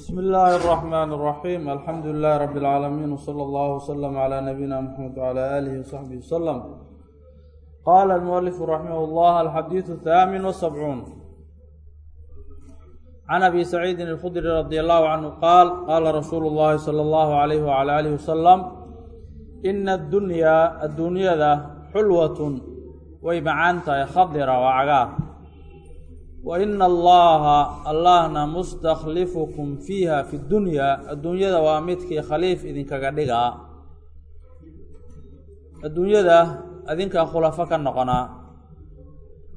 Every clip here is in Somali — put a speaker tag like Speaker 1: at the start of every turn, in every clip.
Speaker 1: bsm اllahi الرحmn الرaحيم alxamdu لlah rb العaalamiin wslى اllah وslm عlى nabiyina mxamed وعlى آlih وصaxbih وslm qala الmuأlif raximah اllah alxadiiث الthaamin وسبcuun can abi saciidi الkhdri radي اllahu canhu qaal qaala rasuulu اllahi slى اllah عalyh وعlى alih وslm ina اdunyaa adduunyada xulwat way macaan tahay khadira waa cagaar wa ina allaha allahna mustakhlifukum fiiha fi dunyaa adduunyada waa midkii khaliif idinkaga dhigaa adduunyada adinkaa khulafo ka noqonaa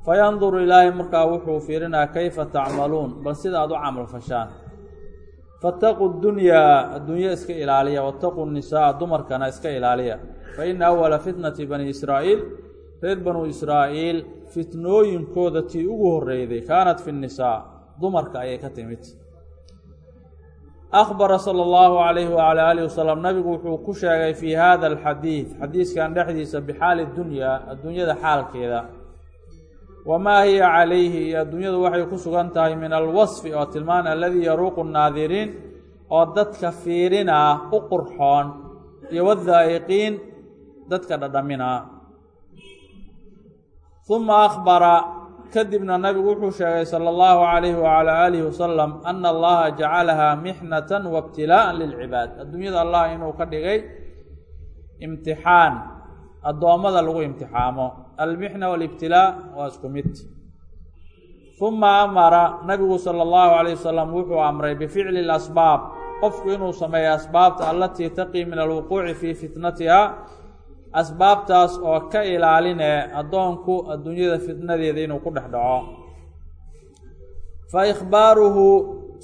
Speaker 1: fayanduru ilaahay markaa wuxuu fiirinaa kayfa tacmaluun bal sida aad u camal fashaan fataquu dunyaa adduunyo iska ilaaliya wataquu nisaa dumarkana iska ilaaliya fa ina awala fitnati bani israa'iil reer banu israa'iil fitnooyinkooda tii ugu horreyday kaanat fi nnisaa dumarka ayay ka timid. Akhbara sala allahu calayhi wacalaa aalihi wasalam nabigu wuxuu ku sheegay fii hada alxadiid xadiiskan dhexdiisa bixaali dunyaa adduunyada xaalkeeda. Wamaa hiya calayhi iyo adduunyadu waxay ku sugan tahay min alwasfi oo tilmaan aladii yaruuqu nnaadiriin oo dadka fiirinaa u qurxoon iyo wadaa'iqiin dadka dhadhaminaa uma akhbara kadibna nabigu wuxuu sheegay sala allahu calayhi wacalaa aalihi wasalam ana allaha jacalahaa mixnatan waibtilaa'an lilcibaad adduunyada allah inuu ka dhigay imtixaan addoommada lagu imtixaamo almixna walibtilaa waa isku mid uma amara nabigu sala allahu calayh wasalam wuxuu amray bificli lasbaab qofku inuu sameeyo asbaabta allatii taqii min alwuquuci fii fitnatiha asbaabtaas oo ka ilaalinee addoonku adduunyada fitnadeeda inuu ku dhex dhaco. Fa ikhbaaruhu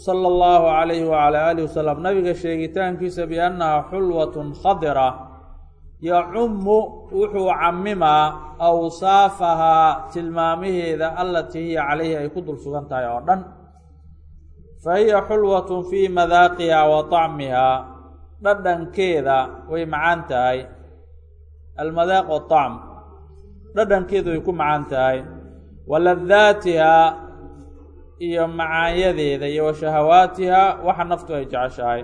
Speaker 1: sala allahu calayhi wacalaa aalihi wasalam nabiga sheegitaankiisa biannaha xulwatun khadira yacummu wuxuu camimaa awsaafahaa tilmaamaheeda allatii hiya calayhi ay ku dul sugan tahay oo dhan. Fa hiya xulwatun fii madaaqiha wa طacmihaa dhadhankeeda way macaan tahay almadaaq waطacm dhadhankeedu way ku macaan tahay wa ladaatihaa iyo macaanyadeeda iyo wa shahawaatihaa waxa naftu ay jeceshahay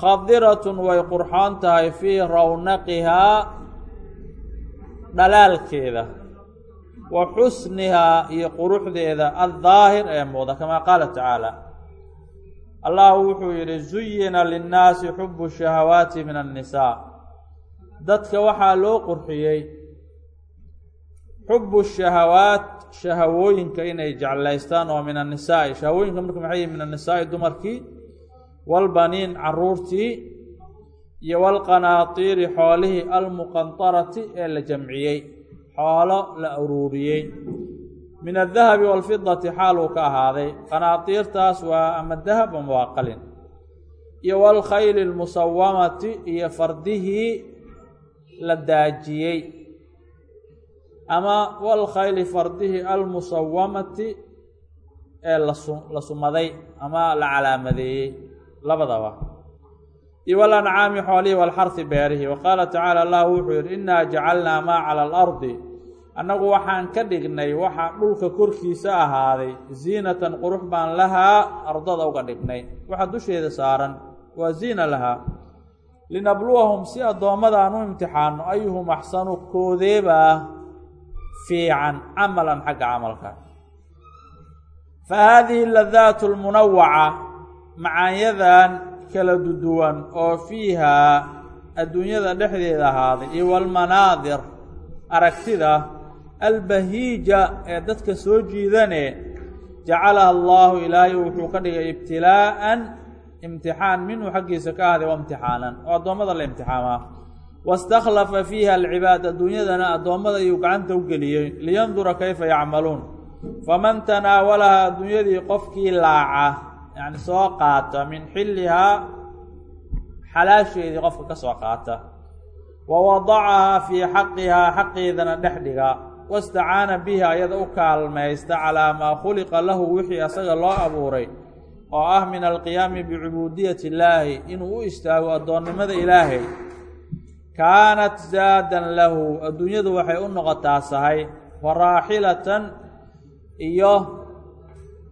Speaker 1: khadiratun way qurxoon tahay fii rawnaqihaa dhalaalkeeda wa xusnihaa iyo quruxdeeda addaahir ee muuda kamaa qaala tacaala allah wuxuu yidhi zuyina linnaasi xubu shahawaati min annisaa dadka waxaa loo qurxiyey xubu shahawaat shahawooyinka inay jeclaystaan oo min annisaa'i shahawooyinka marka maxay yihiin min annisaa'i dumarkii walbaniin caruurtii iyo walqanaatiiri xoolihii almuqantarati ee la jamciyey xoolo la aruuriyey. Min adahabi waalfidati xaal uu ka ahaaday. Qanaatiirtaas waa ama dahab ama waa qalin. Iyo walkhayli almusawamati iyo fardihii la daajiyey ama walkhayli fardihii almusawamati ee la sumaday ama la calaamadeeyey. Labadaba. Iyo walancaami xoolihii walxarhi beerihi. Wa qaala tacaala allah wuxuu yidhi innaa jacalnaa maa cala alardi annagu waxaan ka dhignay waxa dhulka korkiisa ahaaday ziinatan qurux baan lahaa ardada uga dhignay. Waxa dusheeda saaran waa ziina lahaa linabluwahum si addoommada aan u imtixaano ayuhum axsanu koodeebaa fiican camalan xagga camalka. Fa haadihi ladaatu lmunawaca macaanyadan kala duduwan oo fiihaa adduunyada dhexdeeda ahaaday iyo walmanaadir aragtida albahiija ee dadka soo jiidane jacalaha allaahu ilaahay wuxuu ka dhigay ibtilaa'an imtixaan minhu xaggiisa ka ahday waa imtixaanan oo addoommada la imtixaamaa wastakhlafa fiiha alcibaad adduunyadana addoommada ayuu gacanta u geliyey liyandura kayfa yacmaluun. Faman tanaawalaha adduunyadii qofkii laaca yacni soo qaata min xillihaa xalaasheedii qofka ka soo qaata. Wa wadacahaa fii xaqihaa xaqeedana dhex dhiga. Wastacaana bihi ayada u kaalmaysta calaa maa khuliqa lahu wixii asaga loo abuuray oo ah min alqiyaami bicubuudiyati illaahi inuu u istaago addoonnimada ilaahay. Kaanat zaadan lahu adduunyadu waxay u noqotaa sahay wa raaxilatan iyo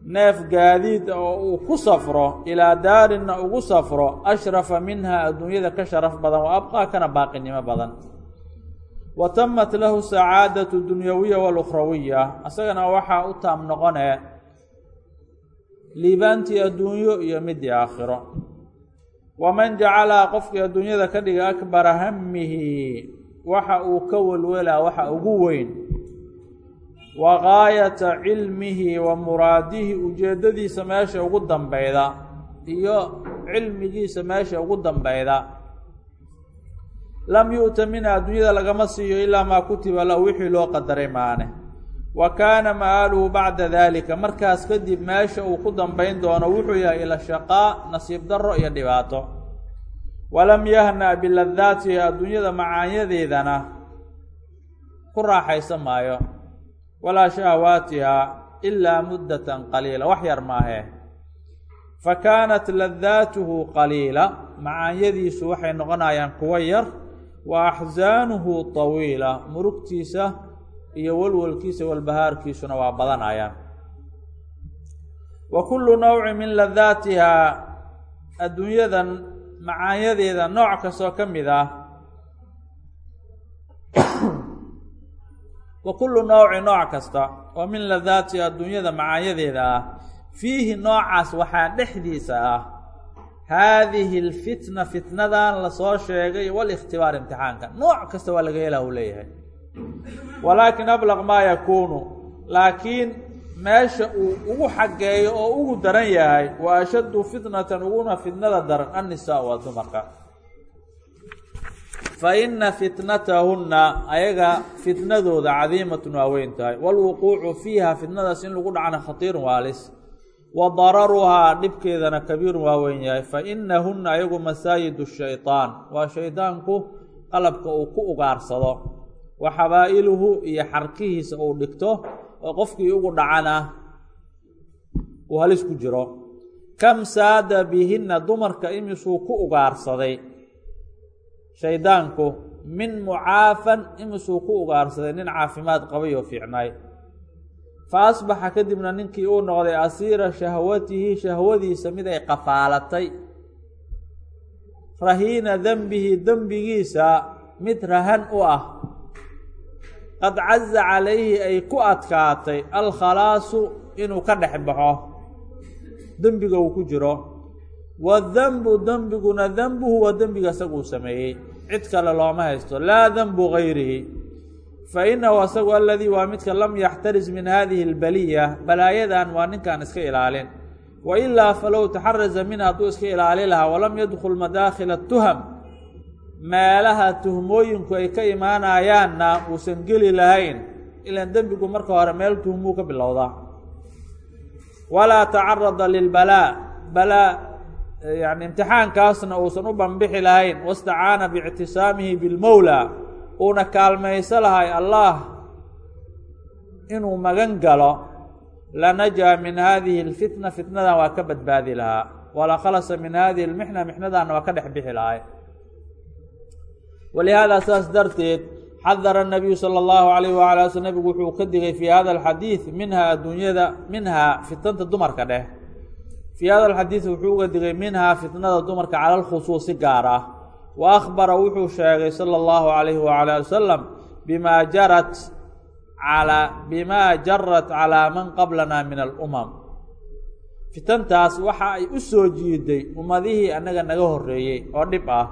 Speaker 1: neef gaadiid oo uu ku safro ilaa daarinna ugu safro ashrafa minha adduunyada ka sharaf badan wa abqaa kana baaqinimo badan. Wa tamat lahu sacaadatu dunyawiya walukhrawiya isagana waxaa u taam noqonee liibaantii adduunyo iyo midii aakhiro. Waman jacalaha qofkii adduunyada ka dhiga akbara hamihi waxa uu ka welwelaa waxa ugu weyn. Wa gaayata cilmihi wa muraadihi ujeeddadiisa meesha ugu dambeyda iyo cilmigiisa meesha ugu dambeyda lam yu'ta minha adduunyada lagama siiyo ilaa maa kutiba lahu wixii loo qadaray maane wa kaana ma'aaluhu bacda dalika markaas kadib meesha uu ku dambayn doono wuxuu yahay ila shaqaa nasiib darro iyo dhibaato. Walam yahna biladaatihi adduunyada macaanyadeedana ku raaxaysan maayo. Walaa shahawaatiha ilaa muddatan qaliila. Wax yar maahee fa kaanat ladaatuhu qaliila. Macaanyadiisu waxay noqonayaan kuwo yar. Wa axsaanuhu tawiila. Murugtiisa iyo walwalkiisa walbahaarkiisuna waa badanayaan wa kullu nawci min ladaatiha adduunyadan macaanyadeeda nooc kastoo ka mid ah. Wa kullu nawci nooc kasta oo min ladaatiha adduunyada macaanyadeeda ah. Fiihi noocaas waxaa dhexdiisa ah. Haadihi alfitna fitnadan la soo sheegay walikhtibaar imtixaanka. Nooc kasta waa laga helaa uu leeyahay walaakin ablaq maa yakuunu. Laakiin meesha uu ugu xaggeeyo oo ugu daran yahay wa ashaddu fitnatan uguna fitnada daran annisaa waa dumarka. Fa ina fitnatahunna ayaga fitnadooda cadiimatun waa weyn tahay. Waalwuquucu fiiha fitnadaas in lagu dhacna khatiirun waalis wa dararuhaa dhibkeedana kabiirun waa weyn yahay. Fa inahunna ayagu masaayidu shaytaan. Waa shaydaanku qalabka uu ku ugaarsado wa xabaa'iluhu iyo xarkihiisa uu dhigto oo qofkii ugu dhacana uu halis ku jiro. Kam saada bihinna dumarka imisuu ku ugaarsaday? Shaydaanku min mucaafan imisuu ku ugaarsaday nin caafimaad qabay oo fiicnaay fa asbaxa kadibna ninkii uu noqday asiira shahwatihi shahwadiisa mid ay qafaalatay. Rahiina dembihi dembigiisa mid rahan u ah qad caza calayhi ay ku adkaatay alkhalaasu inuu ka dhex baxo. Dembiga uu ku jiro. Wadanbu dembiguna denbuhu waa dembiga isaguu sameeyey. Cid kale looma haysto. Laa denbu gayrihi fa inahu asagu aladii waa midka lam yaxtaris min hadihi albaliya. Balaayadan waa ninkaan iska ilaalin. Wa ilaa falow taxaraza minha hadduu iska ilaali lahaa walam yadkhul madaakhila tuham meelaha tuhmooyinku ay ka imaanayaanna uusan geli lahayn ilaan dembigu marka hore meel tuhmuu ka bilowdaa walaa tacarada lilbalaa balaa yani imtixaankaasna uusan u banbixi lahayn wastacaana biictisaamihi bilmowlaa uuna kaalmayso lahay allah inuu magan galo lanajaa min hadihi alfitna fitnadan waa ka badbaadi lahaa. Wala khalasa min hadihi almixna mixnadanna waa ka dhex bixi lahay walihaadaa sidaas darteed xadara nabiyu sala allahu calayh waala wasl nabigu wuxuu ka digay fii hada alxadiid minhaa adduunyada minhaa fitanta dumarka dheh fii hada alxadiid wuxuu uga digay minhaa fitnada dumarka cala alkhusuusi gaar ah wa akhbara wuxuu sheegay sala allahu calayhi waala ali wasalam bimaa jarat bimaa jarat calaa man qablana min alumam fitantaas waxa ay u soo jiiday ummadihii annaga naga horreeyey oo dhib ah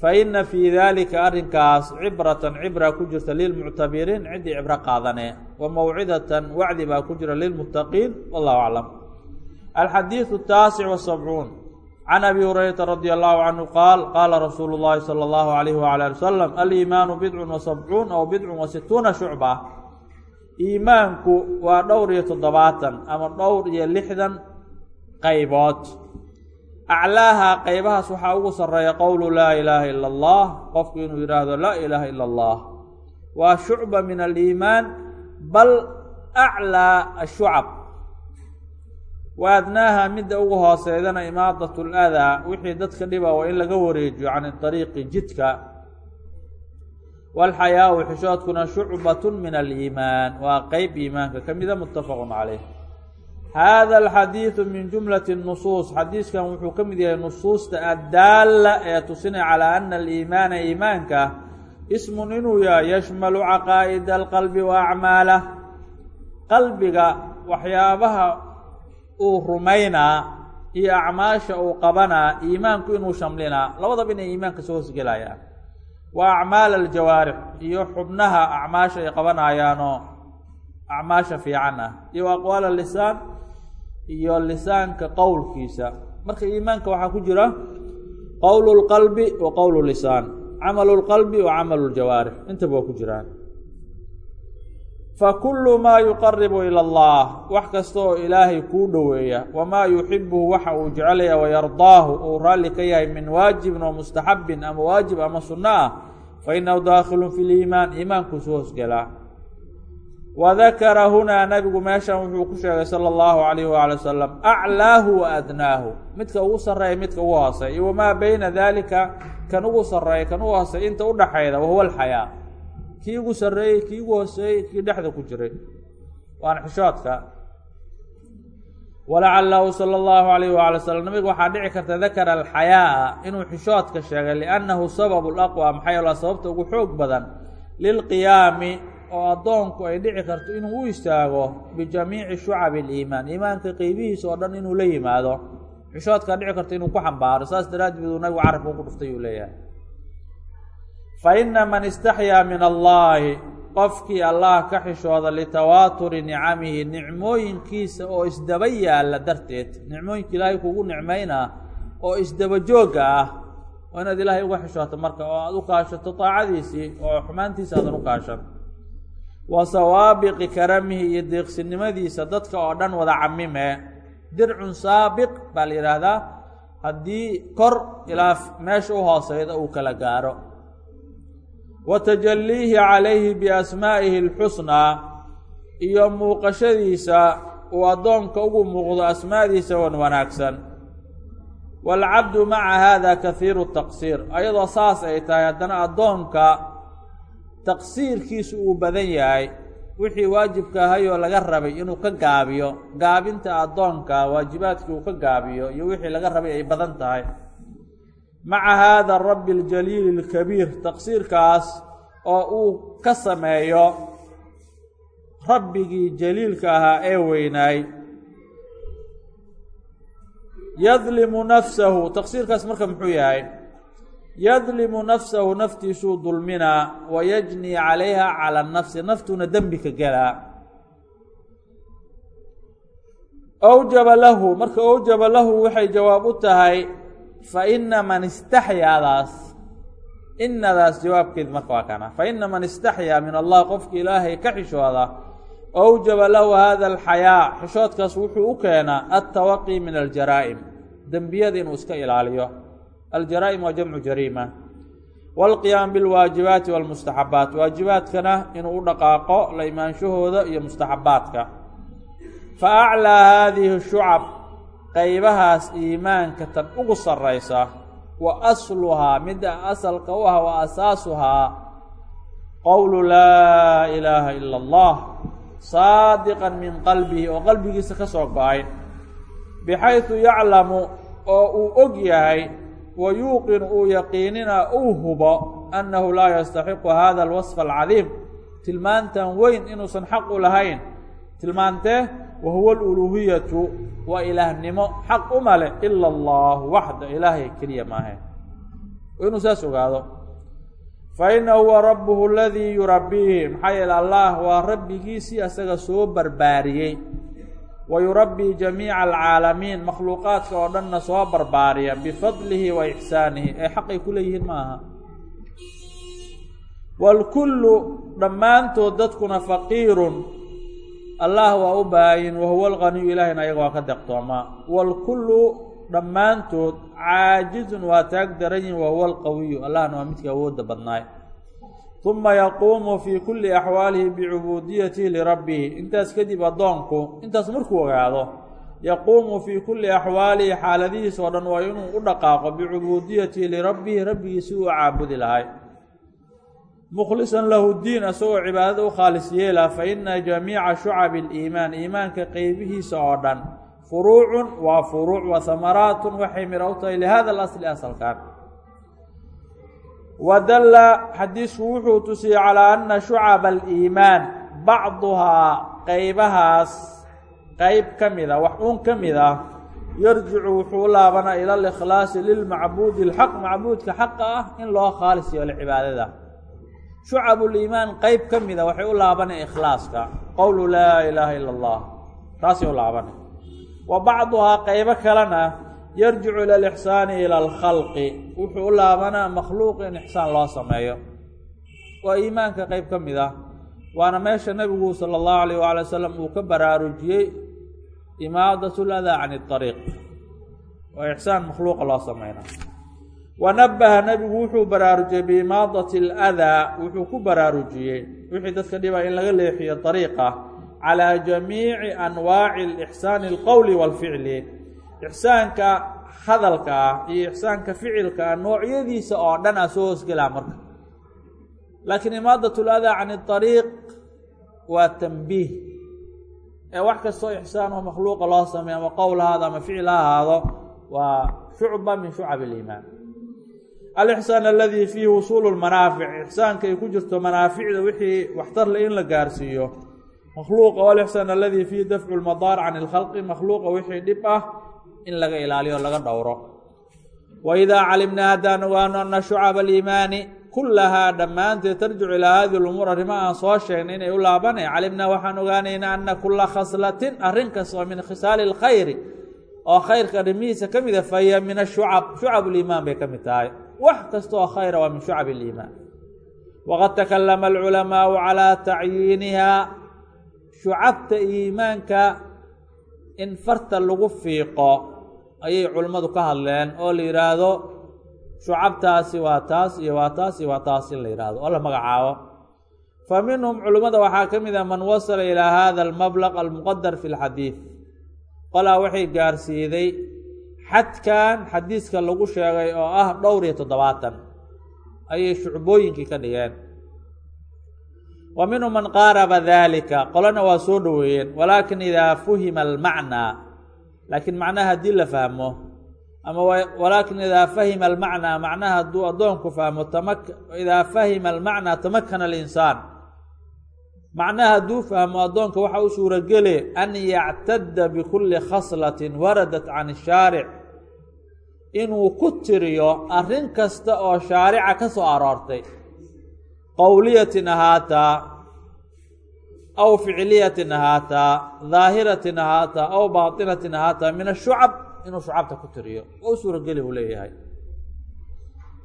Speaker 1: fa ina fii daalika arrinkaas cibratan cibra ku jirta lilmuctabiriin ciddii cibro qaadanee wa mawcidatan wacdi baa ku jira lilmuttaqiin wallahu aclam alxadiidu ataasic wasabcuun can abi hurayrata radia allahu canhu qaal qaala rasuulu llahi sala allahu alayhi wala ali wasalam aliimaanu bidcun wa sabcuun aw bidcun wa situuna shucba iimaanku waa dhowr iyo toddobaatan ama dhowr iyo lixdan qaybood aclaaha qaybahaas waxaa ugu sarreeya qowlu laa ilaaha ila allah qofku inuu yidhaahdo laa ilaaha ila allah. Waa shucba min aliimaan bal aclaa ashucab wa adnaaha midda ugu hooseydana imaadat ladaa wixii dadka dhiba waa in laga wareejiyo can ariiqi jidka. Walxayaau xishoodkuna shucbatun min aliimaan waa qeyb iimaanka ka mida muttafaqun caleyh hada alxadiidu min jumlati nusuus xadiiskan wuxuu ka mid yahay nusuusta addaalla ee tusinay calaa ana aliimaana iimaanka ismun inuu yahay yashmalu caqaa'ida alqalbi wa acmaalah qalbiga waxyaabaha uu rumaynaa iyo acmaasha uu qabanaa iimaanku inuu shamlinaa labadaba inay iimaanka soo hosgelayaan wa acmaal aljawaarix iyo xubnaha acmaasha ay qabanayaanoo acmaasha fiican ah iyo aqwaal lisaan iyo lisaanka qowlkiisa. Marka iimaanka waxaa ku jira qowlu lqalbi wa qowlu lisaan camalu lqalbi wa camalu ljawaarix intaba waa ku jiraan fakulu maa yuqaribu ila allah wax kasta oo ilaahay kuu dhoweeya. Wamaa yuxibuhu waxa uu jecelaya wayardaahu uu raalli ka yahay min waajibin wa mustaxabin ama waajib ama sunno ah fainahu daakhilun fi liimaan iimaankuu soo hosgelaa wadakara hunaa nabigu meeshan wuxuu ku sheegay sala allahu alayhi waali wasalam aclaahu wa adnaahu midka ugu sarreeya midka ugu hoosey iyo wamaa beyna daalika kan ugu sarreeya kan ugu hoosey inta udhaxayda wahuwa alxayaa kii ugu sarreeyey kii ugu hooseeyey kii dhexda ku jiray waana xishoodka walacalahu sala allahu alayh waali wasalam nabiga waxaa dhici karta dakara alxayaaa inuu xishoodka sheegay liannahu sababu laqwa maxaa yeele sababta ugu xoog badan lilqiyaami oo addoonku ay dhici karto inuu u istaago bijamiici shucabi aliimaan. Iimaanka qeybihiisa oo dhan inuu la yimaado xishoodkaa dhici karto inuu ku xambaaro. Saas daraaddeed uu nabigu carabka ugu dhuftay uu leeyahay. Fa ina man istaxyaa min allaahi qofkii allah ka xishooda litawaaturi nicamihi nicmooyinkiisa oo isdaba yaalla darteed. Nicmooyinka ilaahay kugu nicmaynaa oo isdaba joogga ah. Oo inaad ilaahay uga xishooto marka oo aada u kaashato daacadiisii oo xumaantiisa aadan u kaashan wa sawaabiqi karamihi iyo deeqsinimadiisa dadka oo dhan wada camime dircun saabiq baa la yidhaahdaa haddii kor ilaa meesha u hooseyda uu kala gaaro. Wa tajalliihi calayhi biasmaa'ihi alxusnaa iyo muuqashadiisa uu addoonka ugu muuqdo asmaadiisa wan wanaagsan. Waalcabdu maca haada kahiiru taqsiir ayadoo saas ay tahay haddana addoonka taqsiirkiisu uu badan yahay wixii waajibka ahayoo laga rabay inuu ka gaabiyo gaabinta addoonka waajibaadkii uu ka gaabiyo iyo wixii laga rabay ay badan tahay. Maca haada rabbi aljaliili alkabiir taqsiirkaas oo uu ka sameeyo rabbigii jaliilka ahaa ee weynaay yadlimu nafsahu taqsiirkaas marka muxuu yahay yadlimu nafsahu naftiisuu dulminaa wa yajnii calayha cala nafsi naftuna dembi ka gelaa awjaba lahu marka awjaba lahu waxay jawaab u tahay fa ina man istaxyaadaas inadaas jawaabkeed marka waa kana. Fa ina man istaxyaa min allah qofki ilaahay ka xishooda awjaba lahu hada alxayaa xishoodkaas wuxuu u keenaa altawaqi min aljaraa'im dembiyada inuu iska ilaaliyo aljaraa'im waa jamcu jariima waalqiyaam bilwaajibaati walmustaxabaat waajibaadkana inuu u dhaqaaqo la imaanshahooda iyo mustaxabaadka fa aclaa haadihi shucab qaybahaas iimaanka tan ugu sarraysa wa asluhaa midda asalka u ah wa asaasuhaa qowlu laa ilaaha ila allah saadiqan min qalbihi oo qalbigiisa ka soo go'ay bixaysu yaclamu oo uu og yahay wa yuuqinu uu yaqiinina uu hubo annahu laa yastaxiqu hada alwasfa alcadiim tilmaantan weyn inuusan xaq u lahayn tilmaantee wa huwa aluluuhiyatu waa ilaahnimo xaq uma leh ila allahu waxda ilaahay keliya maahe inuu saas ogaado fa ina huwa rabbuhu aladii yurabbiihi maxaa yeele waa rabbigiisii asaga soo barbaariyey wa yurabbii jamiica alcaalamiin makhluuqaadka oo dhanna soo barbaariya bifadlihi wa ixsaanihi ee xaqay ku leeyihiin ma aha waalkullu dhammaantood dadkuna faqiirun allah waa u baayin wahuwa alganiyu ilaahayna ayaga waa ka deqtoomaa waalkullu dhammaantood caajizun waa taag daran yihiin wahuwa alqawiyu allahna waa midkii awoodda badnaay uma yaquumu fii kulli axwaalihi bicubuudiyatihi lirabbihi intaas kadib addoonku intaas markuu ogaado yaquumu fii kulli axwaalihi xaaladihiis oo dhan waa inuu u dhaqaaqo bicubuudiyatihi lirabbihi rabbigii si uu caabudi lahay. mukhlisan lahu diin asagoo cibaadada u khaalis yeela fa ina jamiica shucabi aliimaan iimaanka qeybihiisa oo dhan furuucun waa furuuc wa hamaraatun waxay miro u tahay lihada alasli asalkan wa dalla xadiisku wuxuu tusiyey calaa ana shucaba aliimaan bacduhaa qeybahaas qeyb ka mida wax uun ka mid ah yarjicu wuxuu laabanaa ila alikhlaasi lilmacbuudi alxaq macbuudka xaqa ah in loo khaalis yeelo cibaadada. Shucabuliimaan qeyb ka mida waxay u laabanay ikhlaaska. Qowlu laa ilaaha ila allah taasay u laabanay wa bacduhaa kalena yarjicu ila alixsaani ila alkhalqi. Wuxuu u laabanaa makhluuq in ixsaan loo sameeyo. Waa iimaanka qeyb ka mid ah. Waana meesha nebigu sala allahu alayh waali wasalam uu ka baraarujiyey imaadat ladaa can ariiq waa ixsaan makhluuqa loo sameyna wa nabaha nebigu wuxuu baraarujiyey biimaadati aladaa wuxuu ku baraarujiyey. Wixii dadka dhibaa in laga leexiyo ariiqa calaa jamiici anwaaci alixsaani alqowli waalficli ixsaanka hadalka ah iyo ixsaanka ficilka ah noocyadiisa oo dhan a soo hoosgelaa marka. Laakiin imaadat ladaa can ariiq waa tanbiih. Ee wax kastoo ixsaan oo makhluuqa loo sameeyo ama qowl ahaado ama ficil ha ahaado waa shucba min shucab aliimaan. Alixsaan aladii fiihi wusuulu lmanaafic ixsaanka ay ku jirto manaaficda wixii waxtarle in la gaarsiiyo. Makhluuqa walixsaan aladii fiihi dafcu lmadaar can ilkhalqi makhluuqa wixii dhib ah in laga ilaaliyo laga dhowro. Wa idaa calimnaa haddaan ogaano ana shucaba aliimaani kullahaa dhammaanteed tarjicu ilaa hadihi lumuur arrimaha aan soo sheegnay inay u laabanay calimnaa waxaan ogaanaynaa ana kula khaslatin arrin kasta oo min khisaali alkhayri oo khayrka arrimihiisa ka mida fahiya min ashucab shucab liimaan bay ka mid tahay. Wax kasta oo khayra waa min shucab iliimaan waqad takalama alculamaau calaa tacyiinihaa shucabta iimaanka in farta lagu fiiqo ayay culimmadu ka hadleen oo la yidhaahdo shucabtaasi waa taas iyo waa taas iyo waa taas in la yidhaahdo oo la magacaabo. Fa minhum culimmada waxaa ka mid a man wasala ilaa hada almablaq almuqadar fi lxadiid qolaa waxay gaarsiiday xadkan xadiiska lagu sheegay oo ah dhowr iyo toddobaatan. Ayay shucbooyinkii ka dhigeen. Wa minhum man qaaraba dalika qolana waa soo dhoweeyeen. Walaakin idaa fuhima almacnaa laakiin macnaha haddii la fahmo ama walaakin idaa fahima almacnaa macnaha hadduu addoonku fahmo idaa fahima almacnaa tamakana alinsaan. Macnaha hadduu fahmo addoonka waxa u suuragele an yactadda bikulli khaslatin waradat can shaaric. Inuu ku tiriyo arrin kasta oo shaarica ka soo aroortay. Qowliyatin ahaataa aw ficliyatin ahaataa daahiratin ahaataa aw baatinatin ahaataa min ashucab inuu shucabta ku tiriyo u suurageli uu leeyahay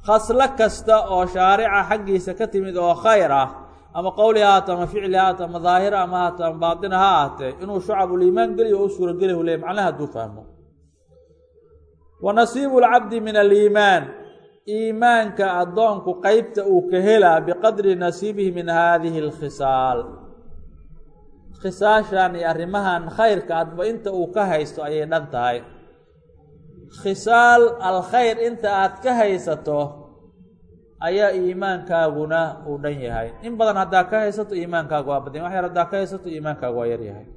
Speaker 1: khaslo kasta oo shaarica xaggiisa ka timid oo khayr ah ama qowli haata ama ficli haata ama daahira ama haata ama baatina ha ahatee inuu shucabuliimaan geliyo oo u suurageli uu leeyahy macnaha hadduu fahmo wa nasiibu lcabdi min aliimaan iimaanka addoonku qeybta uu ka helaa biqadri nasiibihi min haadihi alkhisaal khisaashan iyo arrimahan khayrka adba inta uu ka haysto ayay dhan tahay. Khisaal alkhayr inta aad ka haysato ayaa iimaankaaguna uu dhan yahay. In badan haddaa ka haysato iimaankaagu waa badan wax yar haddaa ka haysato iimaankaagu waa yar yahay.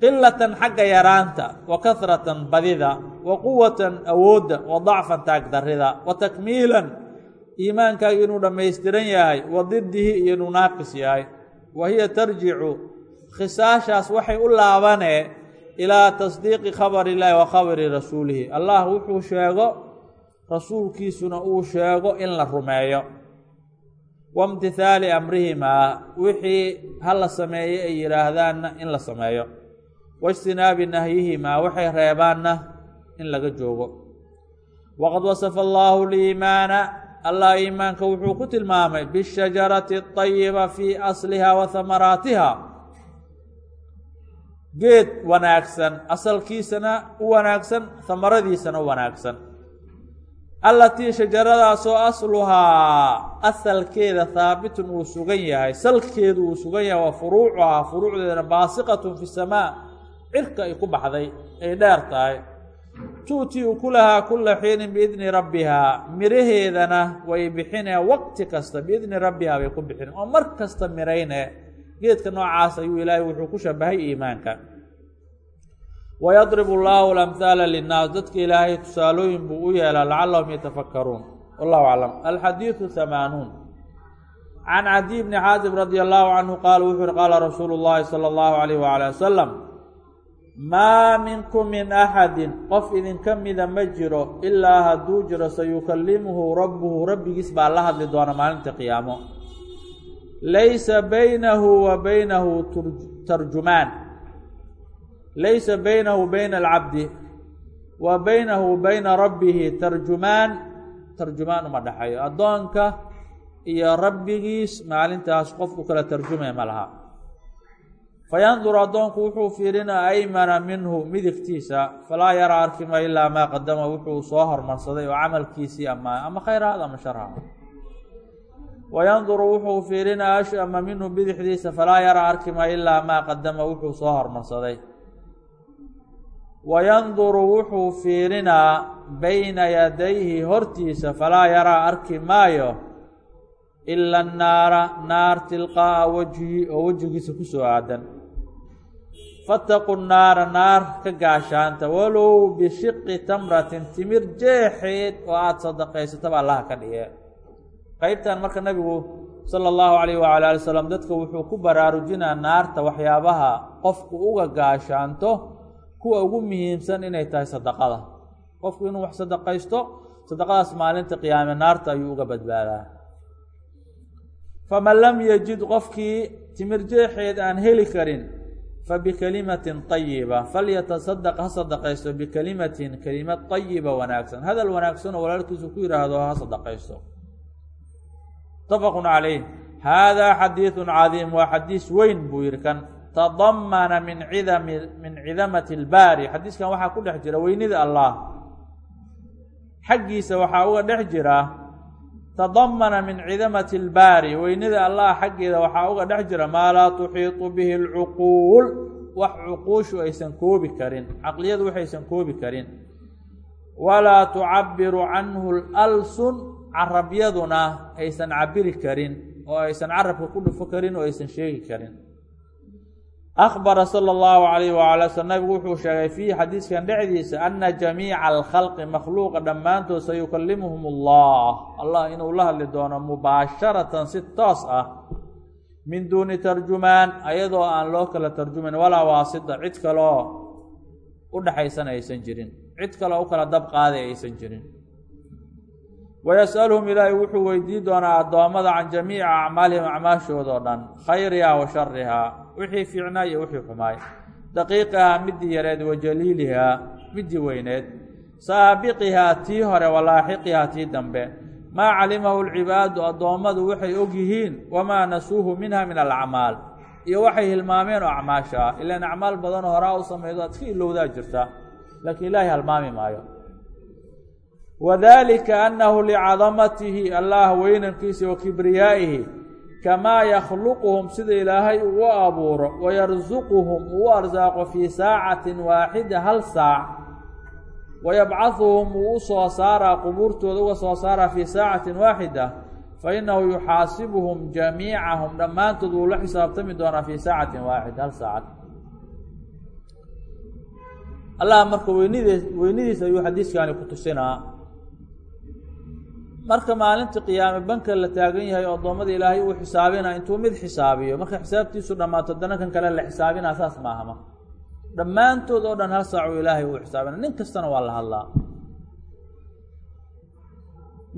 Speaker 1: Qilatan xagga yaraanta wa kahratan badida wa quwatan awoodda wa dacfan taagdarrida wa takmiilan iimaankaaga inuu dhammaystiran yahay wa didihi iyo inuu naaqis yahay. Wa hiya tarjicu khisaashaas waxay u laabanee ilaa tasdiiqi khabari illaahi wa khabari rasuulihi. Allah wuxuu sheego rasuulkiisuna uu sheego in la rumeeyo. Wa imtithaali amrihimaa wixii ha la sameeye ay yidhaahdaanna in la sameeyo. Wa ijtinaabi nahyihimaa waxay reebaanna in laga joogo. Waqad wasafa allaahu liimaana allah iimaanka wuxuu ku tilmaamay bishajarati adayiba fii asliha wa hamaraatiha geed wanaagsan asalkiisana u wanaagsan hamaradiisana u wanaagsan. Allatii shajaradaasoo asluhaa asalkeeda haabitun uu sugan yahay salkeedu uu sugan yahay wa furuucuhaa furuucdeedana baasiqatun fi samaa cirka ay ku baxday ay dheer tahay. Tu'ti ukulahaa kula xiinin biidni rabbihaa miraheedana way bixinee waqti kasta biidni rabbihaa bay ku bixin oo mar kasta mirayne geedka noocaas ayuu ilaahay wuxuu ku shabahay iimaanka. wayadribu allaahu alamhaala linnaas dadka ilaahay tusaalooyin buu u yeelaa lacallahum yatafakkaruun. wallahu aclam alxadiidu hamaanuun can cadiy bni xaatib radia allahu canhu qaala wuxuu uhi qaala rasuulu llahi sala allahu alayh waala wasalam maa minkum min axadin qof idinka mida ma jiro ilaa hadduu jiro sayukallimuhu rabbuhu rabbigiis baa la hadli doona maalinta qiyaamo laysa baynahu wa baynahu tarjumaan. Laysa baynahu bayna alcabdi wa baynahu bayna rabbihi tarjumaan. Tarjumaan uma dhexeeyo addoonka iyo rabbigiis maalintaas qofku kala tarjumaya ma laha. Fayanduru addoonku wuxuu fiirinaa aymana minhu midigtiisa. Falaa yaraa arkima ilaa maa qadama wuxuu soo hormarsaday oo camalkiisii ama ama khayraad ama sharha wayanduru wuxuu fiirinaa ashama minhu bidixdiisa falaa yaraa arkima ilaa maa qadama wuxuu soo hormarsaday wayanduru wuxuu fiirinaa bayna yadayhi hortiisa falaa yaraa arki maayo ila annaara naar tilqaa'a wajhi oo wejigiisa ku soo aadan fataqu naara naar ka gaashaanta walow bishiqi tamratin timir jeexeed oo aada sadaqaysataba allaha ka dhige qeybtan marka nabigu sala allahu calayh wacala ali wasalam dadka wuxuu ku baraarujinaa naarta waxyaabaha qofku uga gaashaanto kuwa ugu muhiimsan inay tahay sadaqada. Qofku inuu wax sadaqaysto sadaqadaas maalinta qiyaame naarta ayuu uga badbaadaa. Faman lam yajid qofkii timir jeexeed aan heli karin fabikalimatin طayiba falyatasadaq ha sadaqaysto bikalimatin kelimad طayiba wanaagsan. Hadal wanaagsan oo walaalkiisu ku yidhaahdo ha sadaqaysto mutafaqun calayh haadaa xadiidun cadiim waa xadiis weyn buu yihi kan. Tadamana min cidami min cidamati albaari xadiiskan waxaa ku dhex jira weynida allah. Xaggiisa waxaa uga dhex jira tadamana min cidamati albaari weynida allah xaggeeda waxaa uga dhex jira maa laa tuxiitu bihi alcuquul. Wax cuquushu aysan koobi karin. Caqliyadu waxaysan koobi karin. Walaa tucabiru canhu lalsun carabyaduna aysan cabiri karin oo aysan carabka ku dhufo karin oo aysan sheegi karin. Akbara sala allahu calayh wacala slm nabigu wuxuu sheegay fiihi xadiiskan dhexdiisa ana jamiica alkhalqi makhluuqa dhammaantood sayukallimuhum allah allah inuu la hadli doono mubaasharatan si toos ah min duuni tarjumaan ayadoo aan loo kala tarjumayn walaa waasita cid kaloo u dhexaysana aysan jirin. Cid kaloo u kala dab qaaday aysan jirin wayas'aluhum ilaahay wuxuu weydiin doonaa addoommada can jamiici acmaalihim acmaashooda oo dhan khayrihaa wa sharihaa wixii fiicnaa iyo wixii xumaay daqiiqihaa midii yareed wa jaliilihaa midii weyneed saabiqihaa tii hore walaaxiqihaa tii dambe maa calimahu lcibaadu addoommadu waxay og yihiin wamaa nasuuhu minha min alacmaal iyo waxay hilmaameen oo acmaasha ah ilaan acmaal badanoo horaa u samaydo aad ilowdaa jirta laakiin ilaahay halmaami maayo wadalika annahu licadamatihi allah weynankiisa wa kibriyaa'ihi kamaa yakhluquhum sida ilaahay uu abuuro wayarsuquhum uu u arsaaqo fii saacatin waaxida hal saac. Wayabcahuhum uu u soo saaraa qubuurtooda uga soo saaraa fii saacatin waaxida fa innahu yuxaasibuhum jamiicahum dhammaantood wuu la xisaabtami doonaa fii saacatin waaxida hal saacad. Allah marka weynidiis weynidiis ayuu xadiiskani ku tusinaa marka maalinta qiyaame banka la taagan yahay oo addoommada ilaahay uu xisaabina intuu mid xisaabiyo marka xisaabtiisu dhammaato dana kan kale la xisaabinaa saas maahama dhammaantood oo dhan hal saacu ilaahay uu xisaabina nin kastana waa la hadlaa.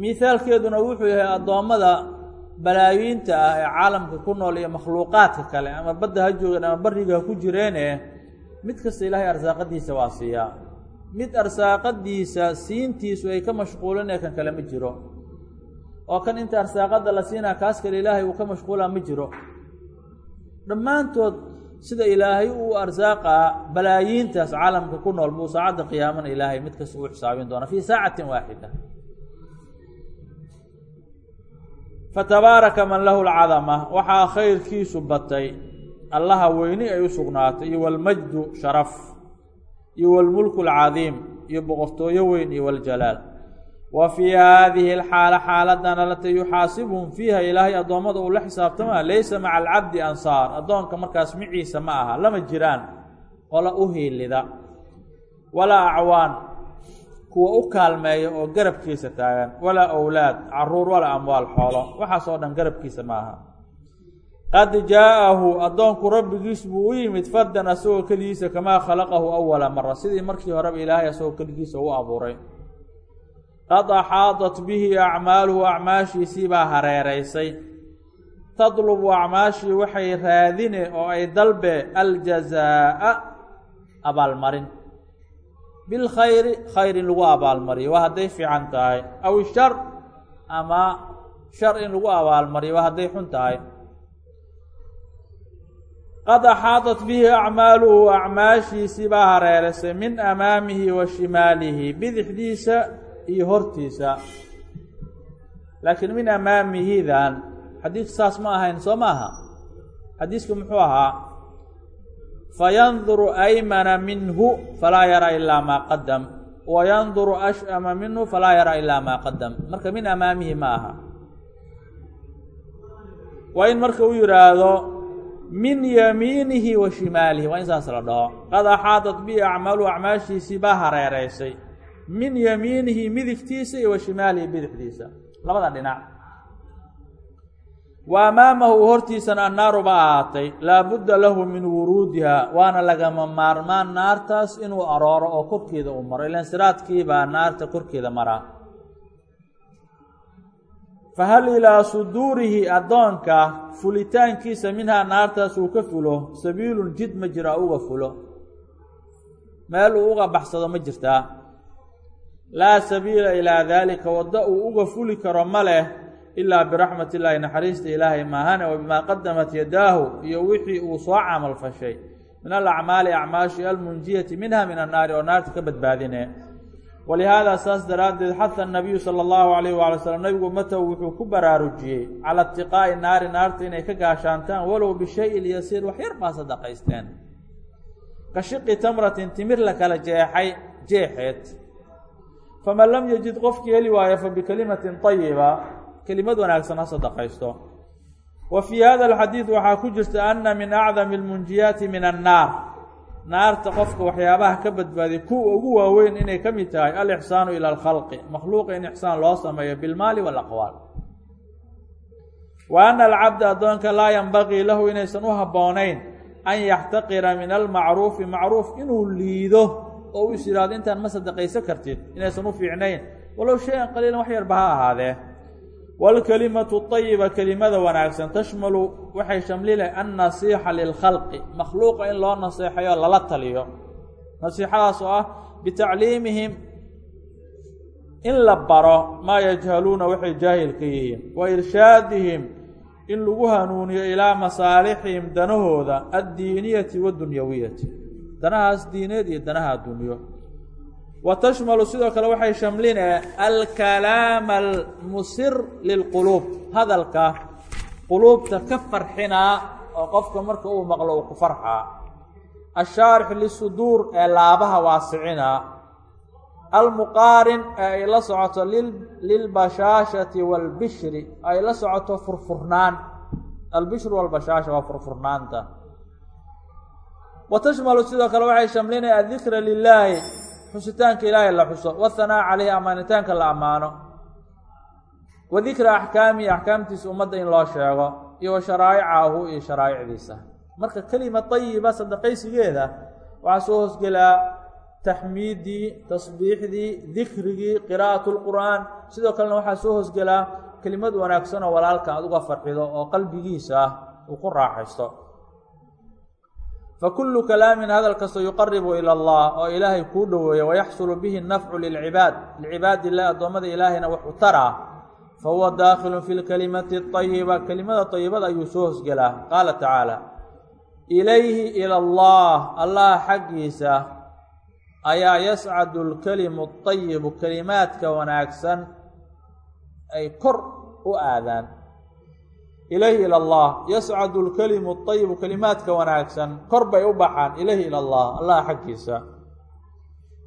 Speaker 1: Mihaalkeeduna wuxuu yahay addoommada balaayiinta ah ee caalamka ku nool iyo makhluuqaadka kale ama badda ha joogeen ama bariga ha ku jireene mid kasta ilaahay arsaaqadiisa waa siiyaa. Mid arsaaqadiisa siintiisu ay ka mashquulinee kan kale ma jiro oo kan inta arsaaqada la siinaa kaas kale ilaahay uu ka mashquulaa ma jiro. Dhammaantood sida ilaahay uu arsaaqaa balaayiintaas caalamka ku nool buu saacadda qiyaamana ilaahay mid kasta uu xisaabin doona fii saacatin waaxida. Fatabaaraka man lahu lcadama waxaa khayrkiisu batay allaha weyni ay u sugnaatay iyo walmajdu sharaf iyo walmulku alcadiim iyo boqortooyo weyn iyo waljalaal wa fii haadihi alxaala xaaladan alatii yuxaasibuhum fiiha ilaahay addoommada uu la xisaabtamaa laysa maca alcabdi ansaar. Addoonka markaas miciisa ma aha lama jiraan ola u hiilida. Walaa acwaan kuwa u kaalmeeya oo garabkiisa taagan. Walaa owlaad carruur walaa amwaal xoolo. Waxaas oo dhan garabkiisa ma aha. Qad jaa-ahu addoonku rabbigiis buu u yimid fardan asagoo keligiisa kamaa khalaqahu awala mara sidii markii horeba ilaahay asagoo keligiisa u abuuray qad axaadat bihi acmaaluhu acmaashiisii baa hareeraysay. Tadlubu acmaashii waxay raadine oo ay dalbe aljazaa'a abaalmarin. Bilkhayri khayr in lagu abaalmariyo. Waa hadday fiican tahay. Aw shar ama shar in lagu abaalmariyo. Waa hadday xun tahay. Qad axaadat bihi acmaaluhu acmaashiisii baa hareerisay min amaamihi wa shimaalihi. Bidixdiisa iyo hortiisa. Laakiin min amaamihidan xadiidku saas ma ahayn soo ma aha? Xadiisku muxuu ahaa fayanduru aymana minhu falaa yaraa ilaa maa qadam wa yanduru ash'ama minhu falaa yaraa ilaa maa qadam marka min amaamihi ma aha. Waa in marka uu yidhaahdo min yamiinihi wa shimaalihi waa in saas la dhaho. Qad axaadat bi acmalu acmaashiisii baa hareereysay min yamiinihi midigtiisa iyo wa shimaalihi bidixdiisa. Labada dhinac. Wa amaamahu hortiisana annaaru ba ahaatay laabudda lahu min wuruudiha waana lagama maarmaan naartaas inuu arooro oo korkeeda uu maro ilan siraadkii baa naarta korkeeda maraa. Fahal ilaa suduurihi addoonka fulitaankiisa minhaa naartaas uu ka fulo sabiilun jid ma jira uga fulo. Meel uu uga baxsado ma jirtaa laa sabiila ilaa daalika waddo uu uga fuli karo ma leh ilaa biraxmat illaahi naxariista ilaahay maahane wa bimaa qadamat yadaahu iyo wixii uu soo camal fashay. Min alacmaali acmaashi almunjiyati minha min annaari oo naarta ka badbaadine. Walihaada saas daraaddeed xaha nabiyu sala allahu alayh waala slam nabigu ummatahu wuxuu ku baraarujiyey cala itiqaa'i naari naarta inay ka gaashaantaan walow bishayin yasiir wax yar baa sadaqaysteen. Ka shiqi tamratin timir la kala jeexay jeexeed faman lam yajid qofkii heli waayo fa bikelimatin ayiba kelimad wanaagsan ha sadaqaysto. Wa fii hada alxadiid waxaa ku jirta ana min acdami almunjiyaati min annaar. Naarta qofka waxyaabaha ka badbaadiya kuwa ugu waaweyn inay ka mid tahay alixsaanu ila alkhalqi makhluuqa in ixsaan loo sameeyo bilmaali walaqwaal. Wa ana alcabda addoonka laa yanbagii lahu inaysan u habboonayn an yaxtaqira min almacruufi macruuf inuu liido oo u is intaan ma sadaqaysan kartid inaysan u fiicnayn. Walow shay-an qaliilan wax yarba ha ahaadee. Wاlkelimatu طayiba kelimada wanaagsan tashmalu waxay shamlile annasiixa lilkhalqi makhluuqa in loo naseexayo lala taliyo. Nasiixadaas oo ah bitacliimihim in la baro maa yajhaluuna waxay jaahil ka yihiin wa irshaadihim in lagu hanuuniyo ilaa masaalixihim danahooda addiiniyati wadunyawiyati danahaas diineed iyo danaha addunyo wa tashmalu sidoo kale waxay shamline alkalaama almusir lilquluub hadalka quluubta ka farxinaa oo qofka marka uu maqlo uu ku farxaa. Ashaarix lisuduur ee laabaha waasicinaa almuqaarin ee ay la socoto lilbashaashati waalbishri ay la socoto furfurnaan. Albishru walbashaasha waa furfurnaanta wa tashmalu sidoo kale waxay shamlinaya adikra lilaahi xusitaanka ilaahay la xuso wahanaa caleyhi ammaanitaanka la ammaano. Wa dikra axkaamihi axkaamtiisa ummadda in loo sheego iyo wa sharaa'icahu iyo sharaa'icdiisa. Marka kelima tayiba sadaqaysigeeda waxaa soo hoosgelaa taxmiiddii tasbiixdii dikrigii qiraa'atu lqur'aan sidoo kalena waxaa soo hoosgelaa kelimad wanaagsan oo walaalka aad uga farxido oo qalbigiisa uu ku raaxaysto fakulu kalaamin hadal kasta yuqaribu ila allah oo ilaahay kuu dhoweeya wayaxsulu bihi nafcu lilcibaad licibaadi illah addoommada ilaahayna wax u taraa fahuwa daakhilun fi lkalimati ayiba kelimada ayibada ayuu soo hosgelaa qaala tacaala ilayhi ila allah allah xaggiisa ayaa yascadu lkelimu ayibu kelimaadka wanaagsan ay kor u aadaan ilayhi ila allah yascadu lkelimu ayibu kelimaadka wanaagsan. Kor bay u baxaan. ilayhi ila allah allah xaggiisa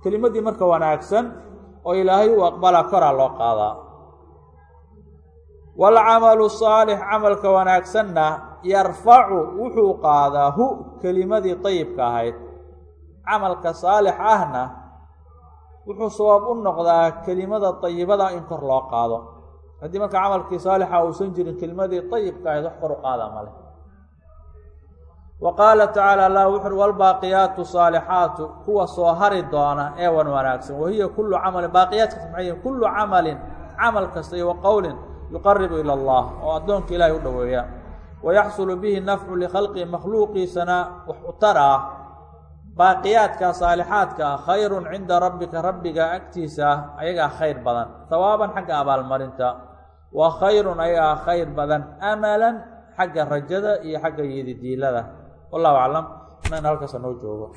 Speaker 1: kelimaddii marka wanaagsan. oo ilaahay uu aqbalaa koraa loo qaadaa waalcamalu saalix camalka wanaagsanna yarfacu wuxuu qaadaa hu kelimadii dayibka ahayd camalka saalix ahna wuxuu sabab u noqdaa kelimada dayibada in kor loo qaado haddii marka camalkii saalixa uusan jirin kelimadii dayibka ahayd wax kor u qaada male wa qaala tacaala allah wuxu uhi walbaaqiyaatu saalixaatu kuwa soo hari doona ee wan wanaagsan. Wahiya kullu camalin baaqiyaadkas maxay kullu camalin camal kasta iyo wa qowlin yuqaribu ila allah oo addoonka ilaahay u dhoweeya. Wayaxsulu bihi nafcu likhalqihi makhluuqiisana wax u tar ah baaqiyaadka saalixaadka ah khayrun cinda rabbika rabbiga agtiisa ayagaa khayr badan. Hawaaban xagga abaalmarinta wa khayrun ayagaa khayr badan. Amalan xagga rajada iyo xagga yedidiilada wallahu aclam. Inayna halkaasa noo joogo